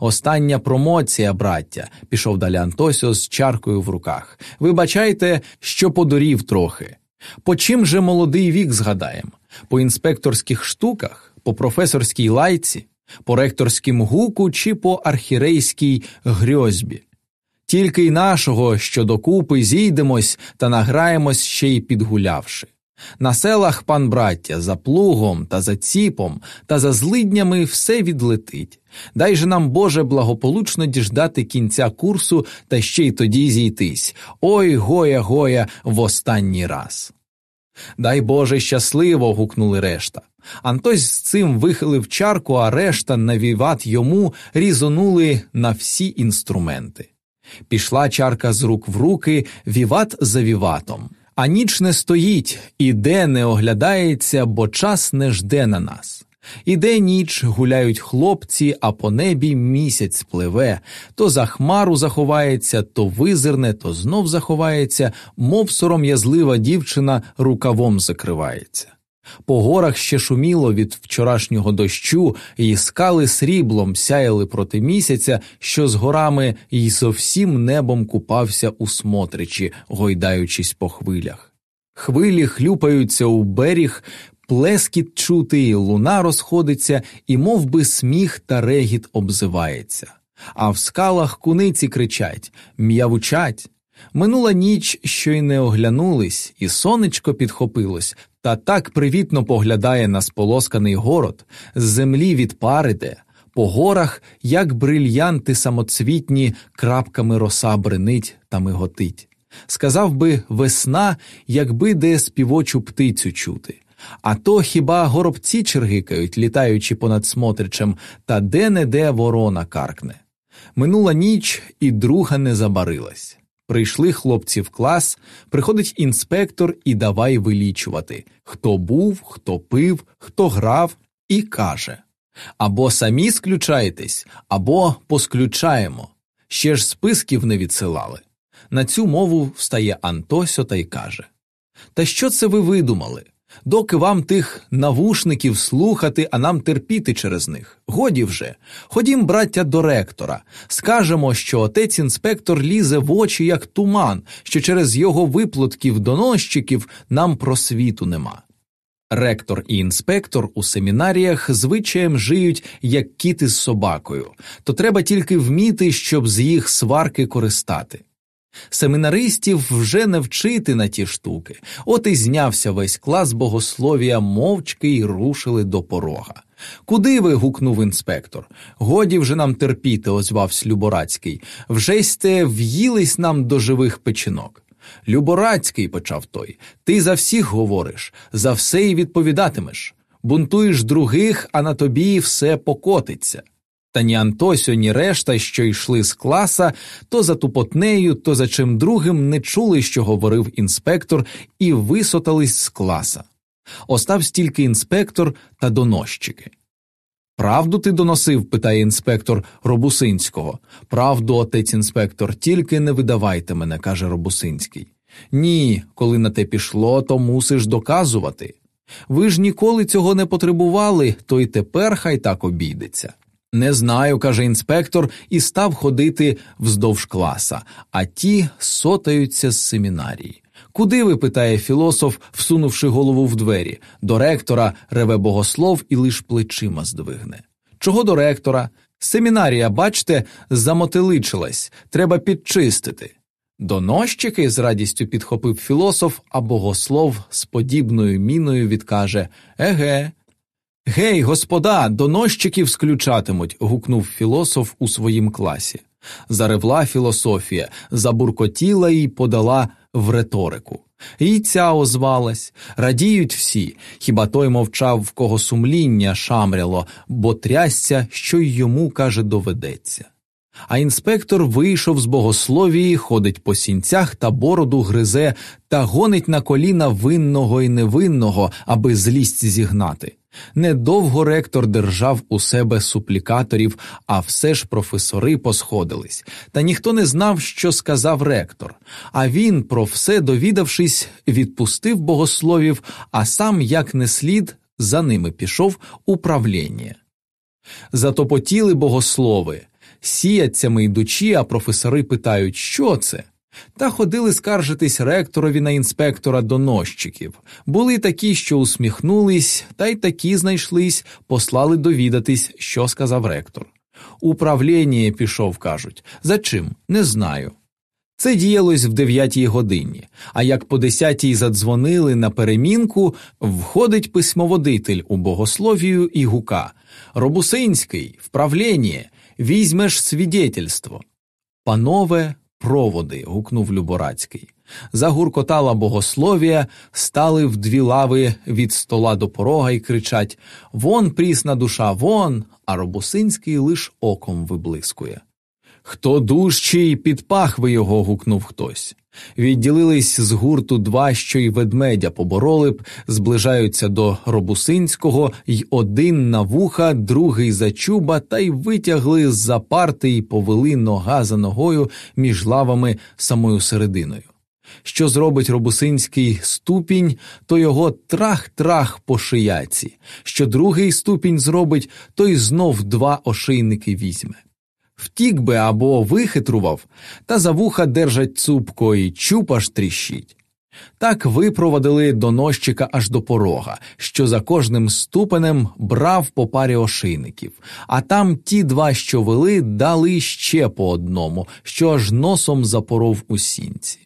Остання промоція, браття, пішов далі Антосіо з чаркою в руках. Вибачайте, що подурів трохи. По чим же молодий вік згадаєм? По інспекторських штуках, по професорській лайці, по ректорським гуку чи по архірейській грьозбі. Тільки й нашого, що докупи зійдемось та награємось ще й підгулявши. На селах, пан браття, за плугом та за ціпом та за злиднями все відлетить. Дай же нам, Боже, благополучно діждати кінця курсу та ще й тоді зійтись. Ой гоя гоя в останній раз. Дай Боже щасливо. гукнули решта. Антось з цим вихилив чарку, а решта на віват йому різонули на всі інструменти. Пішла чарка з рук в руки, віват за віватом. А ніч не стоїть, іде не оглядається, бо час не жде на нас. Іде ніч, гуляють хлопці, а по небі місяць пливе, то за хмару заховається, то визирне, то знов заховається, мов сором'язлива дівчина рукавом закривається. По горах ще шуміло від вчорашнього дощу, і скали сріблом сяяли проти місяця, що з горами й зовсім небом купався у смотричі, гойдаючись по хвилях. Хвилі хлюпаються у берег, плескіт чути, луна розходиться, і мов би, сміх та регіт обзивається. А в скалах куниці кричать, м'явучать. Минула ніч, що й не оглянулись, і сонечко підхопилось, та так привітно поглядає на сполосканий город, з землі від пари по горах, як брильянти самоцвітні, крапками роса бренить та миготить. Сказав би весна, якби де співочу птицю чути. А то хіба горобці чергикають, літаючи понад смотричем, та де не де ворона каркне. Минула ніч, і друга не забарилась. Прийшли хлопці в клас, приходить інспектор і давай вилічувати хто був, хто пив, хто грав, і каже або самі сключаєтесь, або посключаємо. Ще ж списків не відсилали. На цю мову встає Антосьо та й каже Та що це ви видумали? Доки вам тих навушників слухати, а нам терпіти через них. Годі вже. Ходім, браття, до ректора. Скажемо, що отець інспектор лізе в очі, як туман, що через його виплотків доносчиків нам просвіту нема. Ректор і інспектор у семінаріях звичаєм жиють, як кіти з собакою, то треба тільки вміти, щоб з їх сварки користати. Семінаристів вже не вчити на ті штуки, от і знявся весь клас богословія мовчки й рушили до порога. Куди ви? гукнув інспектор. Годі вже нам терпіти, озвався Люборацький. Вже сте в'їлись нам до живих печінок. Люборацький, почав той, ти за всіх говориш, за все й відповідатимеш. Бунтуєш других, а на тобі все покотиться. Та ні Антосьо, ні решта, що йшли з класа, то за тупотнею, то за чим другим не чули, що говорив інспектор, і висотались з класа. Оставсь тільки інспектор та доносчики. Правду ти доносив? питає інспектор Робусинського. Правду, отець інспектор, тільки не видавайте мене, каже Робусинський. Ні, коли на те пішло, то мусиш доказувати. Ви ж ніколи цього не потребували, то й тепер хай так обійдеться. Не знаю, каже інспектор, і став ходити вздовж класа, а ті сотаються з семінарії. Куди ви? питає філософ, всунувши голову в двері. До ректора реве богослов і лиш плечима здвигне. Чого до ректора? Семінарія, бачте, замотиличилась, треба підчистити. Донощики з радістю підхопив філософ, а богослов з подібною міною відкаже Еге, Гей, господа, донощиків сключатимуть. гукнув філософ у своїм класі. Заревла філософія, забуркотіла і подала в риторику. І ця озвалась, радіють всі, хіба той мовчав, в кого сумління шамряло, бо трясся, що й йому, каже, доведеться. А інспектор вийшов з богословії, ходить по сінцях та бороду гризе та гонить на коліна винного і невинного, аби злість зігнати. Недовго ректор держав у себе суплікаторів, а все ж професори посходились, та ніхто не знав, що сказав ректор. А він, про все довідавшись, відпустив богословів, а сам, як не слід, за ними пішов управління. Затопотіли богослови. сіяцями йдучи, а професори питають, що це? Та ходили скаржитись ректорові на інспектора доносчиків. Були такі, що усміхнулись, та й такі знайшлись, послали довідатись, що сказав ректор. Управління пішов, кажуть. За чим? Не знаю. Це діялось в дев'ятій годині, а як по десятій задзвонили на перемінку, входить письмоводитель у богословію і гука Робусинський, вправління, візьмеш свідетельство. Панове, проводи. гукнув Люборацький. Загуркотала богословія, стали в дві лави від стола до порога і кричать Вон прісна душа, вон. А Робусинський лиш оком виблискує. Хто дужчий, під пахви його гукнув хтось. Відділились з гурту два, що й ведмедя побороли б, зближаються до Робусинського, й один на вуха, другий за чуба, та й витягли з за парти і повели нога за ногою між лавами самою серединою. Що зробить Робусинський ступінь, то його трах-трах по шияці, що другий ступінь зробить, то й знов два ошейники візьме втік би або вихитрував, та за вуха держать цупко і чуб аж тріщить. Так випровадили доносчика аж до порога, що за кожним ступенем брав по парі ошийників, а там ті два, що вели, дали ще по одному, що аж носом запоров у сінці.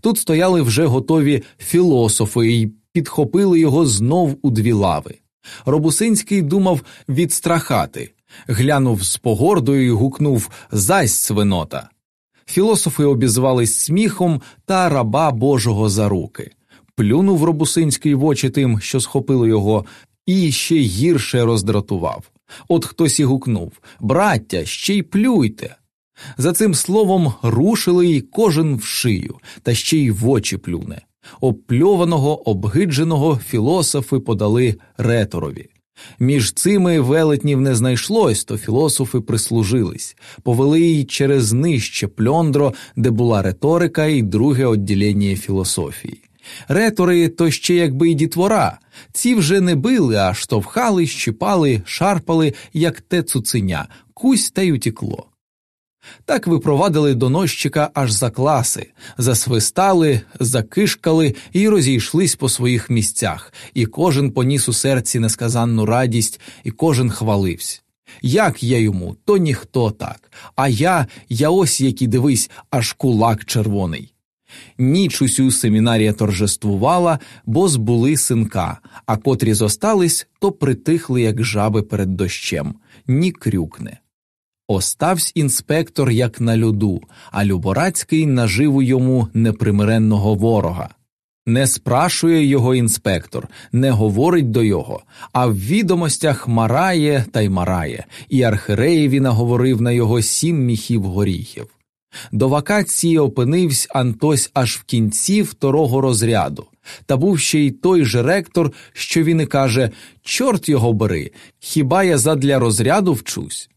Тут стояли вже готові філософи і підхопили його знов у дві лави. Робусинський думав відстрахати, глянув з погордою і гукнув Зась свинота. Філософи обізвались сміхом та раба Божого за руки. Плюнув Робусинський в очі тим, що схопили його, і ще гірше роздратував. От хтось і гукнув Браття, ще й плюйте. За цим словом рушили й кожен в шию, та ще й в очі плюне. Опльованого, обгидженого філософи подали реторові. Між цими велетнів не знайшлось, то філософи прислужились, повели її через нижче пльондро, де була риторика і друге відділення філософії. Ретори то ще якби й дітвора, ці вже не били, а штовхали, щипали, шарпали, як те цуценя, кусь та й утікло. Так випровадили доносчика аж за класи, засвистали, закишкали і розійшлись по своїх місцях, і кожен поніс у серці несказанну радість, і кожен хвалився. Як я йому, то ніхто так, а я, я ось який дивись, аж кулак червоний. Ніч усю семінарія торжествувала, бо збули синка, а котрі зостались, то притихли, як жаби перед дощем, ні крюкне. Оставсь інспектор як на льоду, а Люборацький наживу йому непримиренного ворога. Не спрашує його інспектор, не говорить до його, а в відомостях марає та й марає, і архиреєві наговорив на його сім міхів горіхів. До вакації опинився Антось аж в кінці второго розряду, та був ще й той же ректор, що він і каже Чорт його бери, хіба я задля розряду вчусь.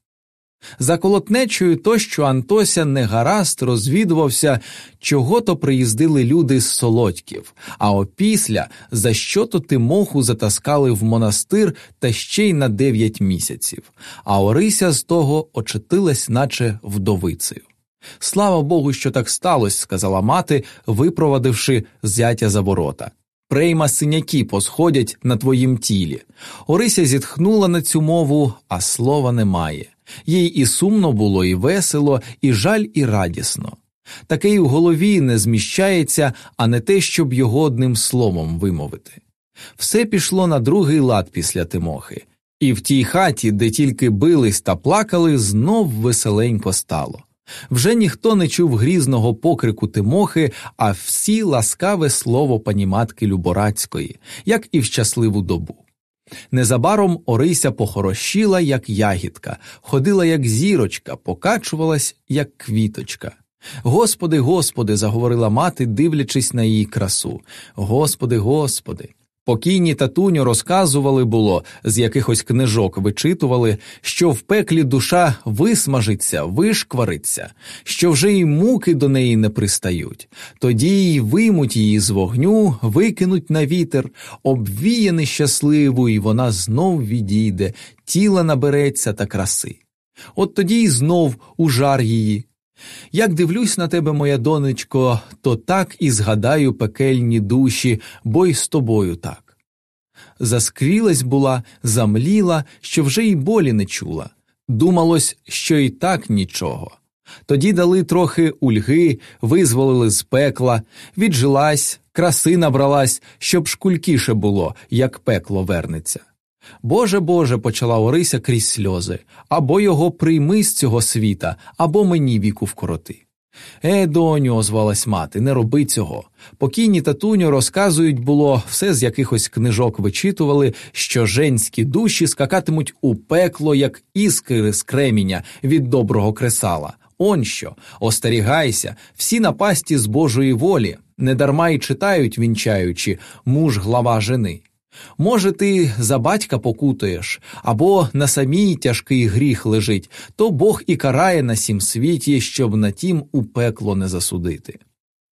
За колотнечою то, що Антося негаразд розвідувався, чого то приїздили люди з солодьків, а опісля за що то Тимоху затаскали в монастир та ще й на дев'ять місяців, а Орися з того очетилась, наче вдовицею. Слава Богу, що так сталося, сказала мати, випровадивши зятя за ворота. Прейма синяки посходять на твоїм тілі. Орися зітхнула на цю мову, а слова немає. Їй і сумно було, і весело, і жаль, і радісно. Таке й в голові не зміщається, а не те, щоб його одним словом вимовити. Все пішло на другий лад після Тимохи, і в тій хаті, де тільки бились та плакали, знов веселенько стало. Вже ніхто не чув грізного покрику Тимохи, а всі ласкаве слово паніматки Люборацької, як і в щасливу добу. Незабаром Орися похорощіла, як ягідка, ходила, як зірочка, покачувалась, як квіточка. Господи, Господи, заговорила мати, дивлячись на її красу. Господи, Господи. Покійні татуню розказували було, з якихось книжок вичитували, що в пеклі душа висмажиться, вишквариться, що вже й муки до неї не пристають, тоді й виймуть її з вогню, викинуть на вітер, обвіє нещасливу, і вона знов відійде, тіла набереться та краси. От тоді й знов у жар її. Як дивлюсь на тебе, моя донечко, то так і згадаю пекельні душі, бо й з тобою так. Заскрілась була, замліла, що вже й болі не чула. Думалось, що і так нічого. Тоді дали трохи ульги, визволили з пекла, віджилась, краси набралась, щоб шкулькіше було, як пекло вернеться. Боже Боже, почала Орися крізь сльози, або його прийми з цього світа, або мені віку вкороти. Е, доню, озвалась мати, не роби цього. Покійні татуню розказують, було, все з якихось книжок вичитували, що женські душі скакатимуть у пекло, як іскри з креміння від доброго кресала. Он що, остерігайся, всі напасті з Божої волі, недарма й читають, вінчаючи, муж глава жени. Може, ти за батька покутуєш, або на самій тяжкий гріх лежить, то Бог і карає на сім світі, щоб на тім у пекло не засудити.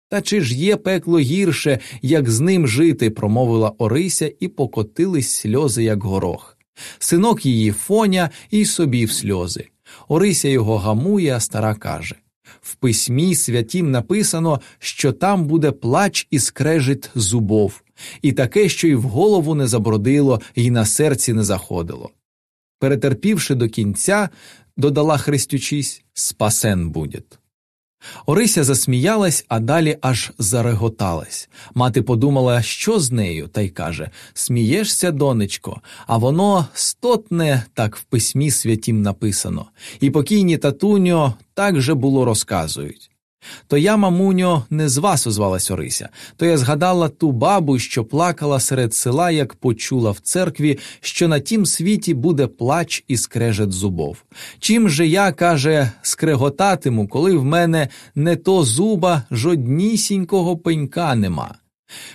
Та чи ж є пекло гірше, як з ним жити, промовила Орися, і покотились сльози, як горох. Синок її фоня і собі в сльози. Орися його гамує, а стара каже в письмі святім написано, що там буде плач і скрежить зубов, і таке, що й в голову не забродило, і на серці не заходило. Перетерпівши до кінця, додала хрестючись спасен будет. Орися засміялась, а далі аж зареготалась. Мати подумала, що з нею, та й каже Смієшся, донечко, а воно стотне так в письмі святім написано, і покійні татуньо так же було розказують. То я, мамуньо, не з вас озвалась Орися, то я згадала ту бабу, що плакала серед села, як почула в церкві, що на тім світі буде плач і скрежет зубов. Чим же я, каже, скреготатиму, коли в мене не то зуба жоднісінького пенька нема?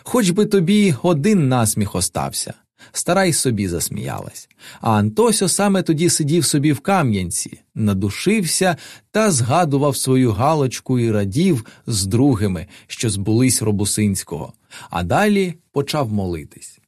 Хоч би тобі один насміх остався. Стара й собі засміялась, а Антосьо саме тоді сидів собі в Кам'янці, надушився та згадував свою галочку і радів з другими, що збулись Робусинського, а далі почав молитись.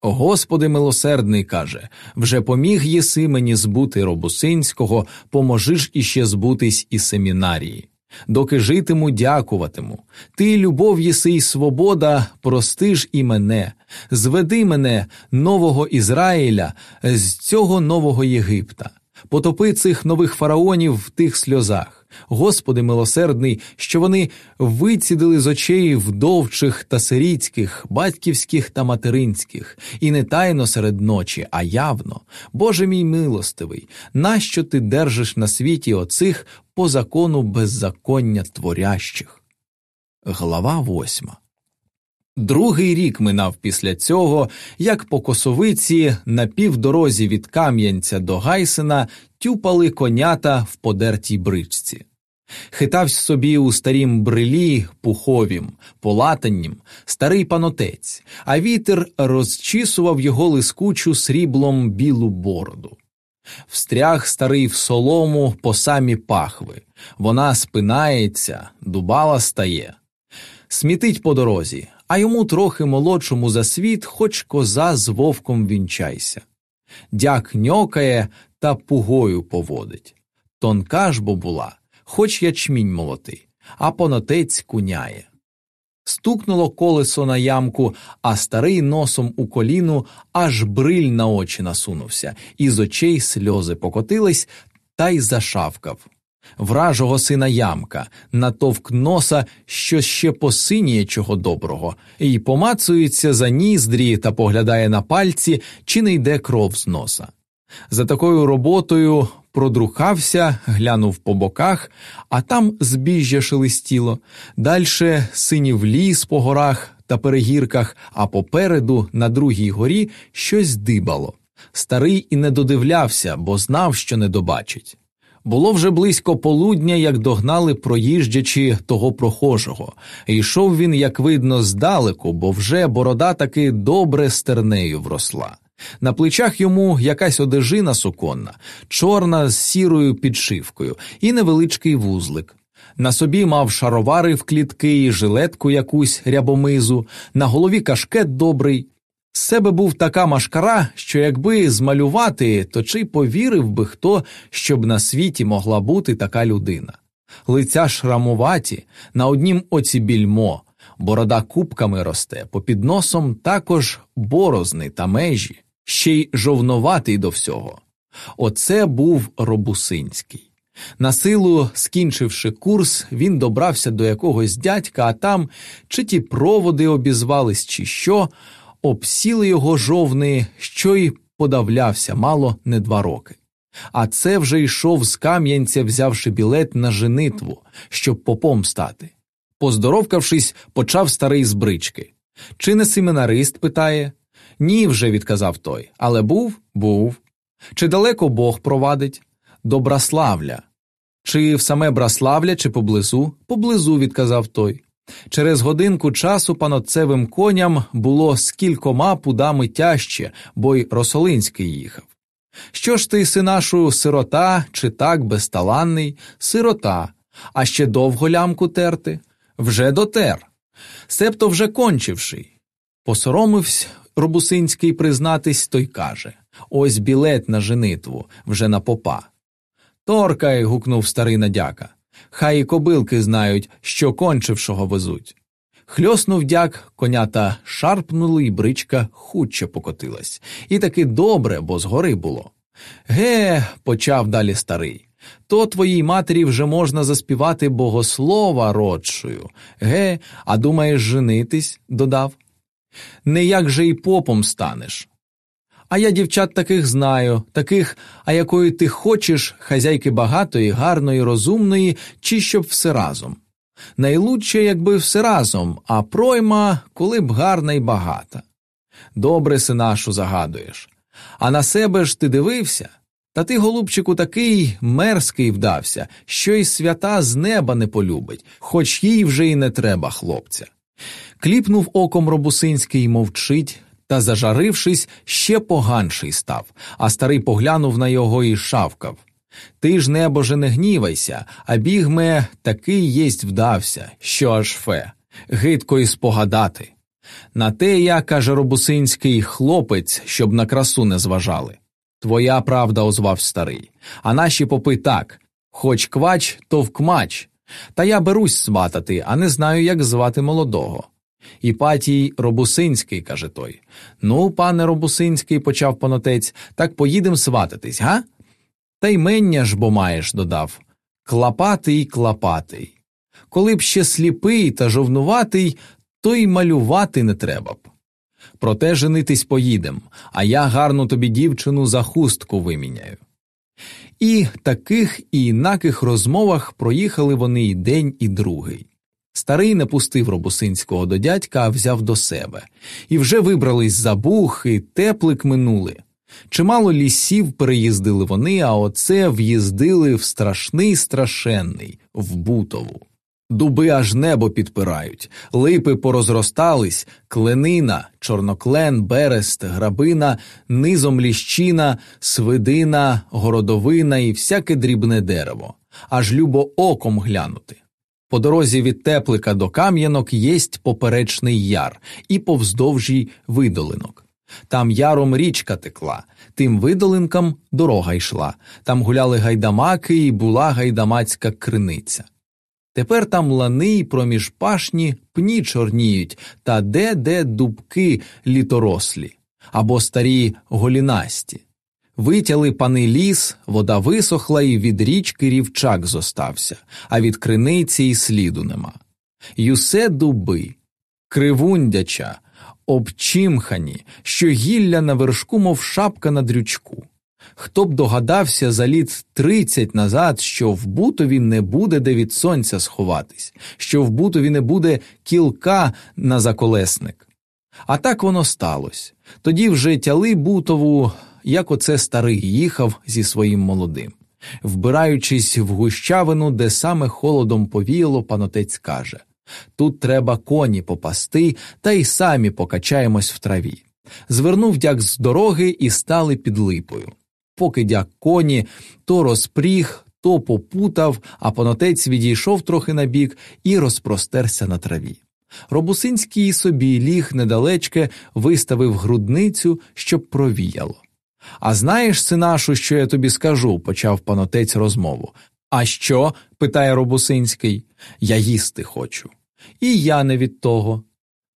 Господи милосердний каже вже поміг єси мені збути Робусинського, поможи ж іще збутись і семінарії доки житиму, дякуватиму. Ти, любов єси й свобода, прости ж і мене, зведи мене, нового Ізраїля, з цього нового Єгипта, потопи цих нових фараонів в тих сльозах. Господи милосердний, що вони вицідили з очей вдовчих та сирітських, батьківських та материнських, і не тайно серед ночі, а явно. Боже мій милостивий, нащо ти держиш на світі оцих по закону беззаконня творящих? Глава восьма Другий рік минав після цього, як по косовиці на півдорозі від Кам'янця до Гайсина тюпали конята в подертій бричці. Хитавсь собі у старім брилі пуховім, полатаннім, старий панотець, а вітер розчісував його лискучу сріблом білу бороду. Встряг старий в солому по самі пахви, вона спинається, дубала стає, смітить по дорозі, а йому трохи молодшому за світ, хоч коза з вовком вінчайся. Дяк ньокає та пугою поводить. Тонка ж бо була, хоч ячмінь молотий, а понотець куняє. Стукнуло колесо на ямку, а старий носом у коліну аж бриль на очі насунувся, і з очей сльози покотились та й зашавкав вражого сина ямка, натовк носа, що ще посиніє чого доброго, і помацується за ніздрі та поглядає на пальці, чи не йде кров з носа. За такою роботою продрухався, глянув по боках, а там збіжжя шелестіло, дальше синів ліс по горах та перегірках, а попереду, на другій горі, щось дибало. Старий і не додивлявся, бо знав, що не добачить. Було вже близько полудня, як догнали проїжджачі того прохожого, йшов він, як видно, здалеку, бо вже борода таки добре стернею вросла. На плечах йому якась одежина суконна, чорна з сірою підшивкою і невеличкий вузлик. На собі мав шаровари в клітки і жилетку якусь рябомизу, на голові кашкет добрий. З себе був така машкара, що якби змалювати, то чи повірив би хто, щоб на світі могла бути така людина. Лиця шрамуваті, на однім оці більмо, борода кубками росте, попід носом також борозни та межі, ще й жовноватий до всього. Оце був Робусинський. На силу, скінчивши курс, він добрався до якогось дядька, а там чи ті проводи обізвались, чи що, обсіли його жовни, що й подавлявся мало не два роки. А це вже йшов з Кам'янця, взявши білет на женитву, щоб попом стати. Поздоровкавшись, почав старий з брички. Чи не семінарист? питає. Ні, вже відказав той. Але був? Був. Чи далеко Бог провадить? До Браславля. Чи в саме Браславля, чи поблизу? Поблизу, відказав той. Через годинку часу панотцевим коням було скількома пудами тяжче, бо й Росолинський їхав. Що ж ти, синашу, сирота, чи так безталанний? Сирота, а ще довго лямку терти? Вже дотер. Себто вже кончивший. Посоромився Робусинський признатись, той каже Ось білет на женитву, вже на попа. Торкай. гукнув старий надяка. Хай і кобилки знають, що кончившого везуть. Хльоснув дяк, конята шарпнули, і бричка хутче покотилась. І таки добре, бо згори було. Ге, почав далі старий. То твоїй матері вже можна заспівати богослова родшою. Ге, а думаєш женитись? додав. Не як же й попом станеш. А я дівчат таких знаю, таких, а якої ти хочеш, хазяйки багатої, гарної, розумної, чи щоб все разом. Найлучше, якби все разом, а пройма, коли б гарна і багата. Добре синашу загадуєш. А на себе ж ти дивився? Та ти, голубчику, такий мерзкий вдався, що й свята з неба не полюбить, хоч їй вже й не треба, хлопця. Кліпнув оком Робусинський мовчить, та, зажарившись, ще поганший став, а старий поглянув на його і шавкав. Ти ж, небоже, не гнівайся, а бігме такий єсть вдався, що аж фе, гидко і спогадати. На те я, каже Робусинський, хлопець, щоб на красу не зважали. Твоя правда, озвав старий, а наші попи так хоч квач, то вкмач. Та я берусь сватати, а не знаю, як звати молодого. Іпатій Робусинський, каже той. Ну, пане Робусинський, почав панотець, так поїдем свататись, га? Та й мення ж бо маєш, додав. Клапатий, клапатий. Коли б ще сліпий та жовнуватий, то й малювати не треба б. Проте женитись поїдем, а я гарну тобі дівчину за хустку виміняю. І таких і інаких розмовах проїхали вони і день, і другий. Старий не пустив Робусинського до дядька, а взяв до себе, і вже вибрались за бух, і теплик минули. Чимало лісів переїздили вони, а оце в'їздили в страшний страшенний, в бутову. Дуби аж небо підпирають, липи порозростались, кленина, чорноклен, берест, грабина, низом ліщина, свидина, городовина і всяке дрібне дерево, аж любо оком глянути. По дорозі від теплика до кам'янок єсть поперечний яр і повздовжій видолинок. Там яром річка текла, тим видолинкам дорога йшла, там гуляли гайдамаки і була гайдамацька криниця. Тепер там лани й проміж пашні пні чорніють та де де дубки літорослі або старі голінасті. Витяли пани ліс, вода висохла, і від річки рівчак зостався, а від криниці й сліду нема. й усе дуби, кривундяча, обчимхані, що гілля на вершку, мов шапка на дрючку. Хто б догадався за літ тридцять назад, що в бутові не буде де від сонця сховатись, що в бутові не буде кілка на заколесник. А так воно сталося. Тоді вже тяли бутову як оце старий їхав зі своїм молодим. Вбираючись в гущавину, де саме холодом повіяло, панотець каже Тут треба коні попасти, та й самі покачаємось в траві. Звернув дяк з дороги і стали під липою. Поки дяк коні то розпріг, то попутав, а панотець відійшов трохи набік і розпростерся на траві. Робусинський собі ліг недалечке, виставив грудницю, щоб провіяло. А знаєш, синашу, що я тобі скажу, почав панотець розмову. А що? питає Робусинський. Я їсти хочу. І я не від того.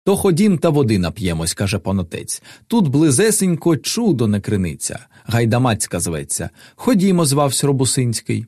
То ходім та води нап'ємось, каже панотець. Тут близесенько чудо не криниться, гайдамацька зветься. Ходімо, звався Робусинський.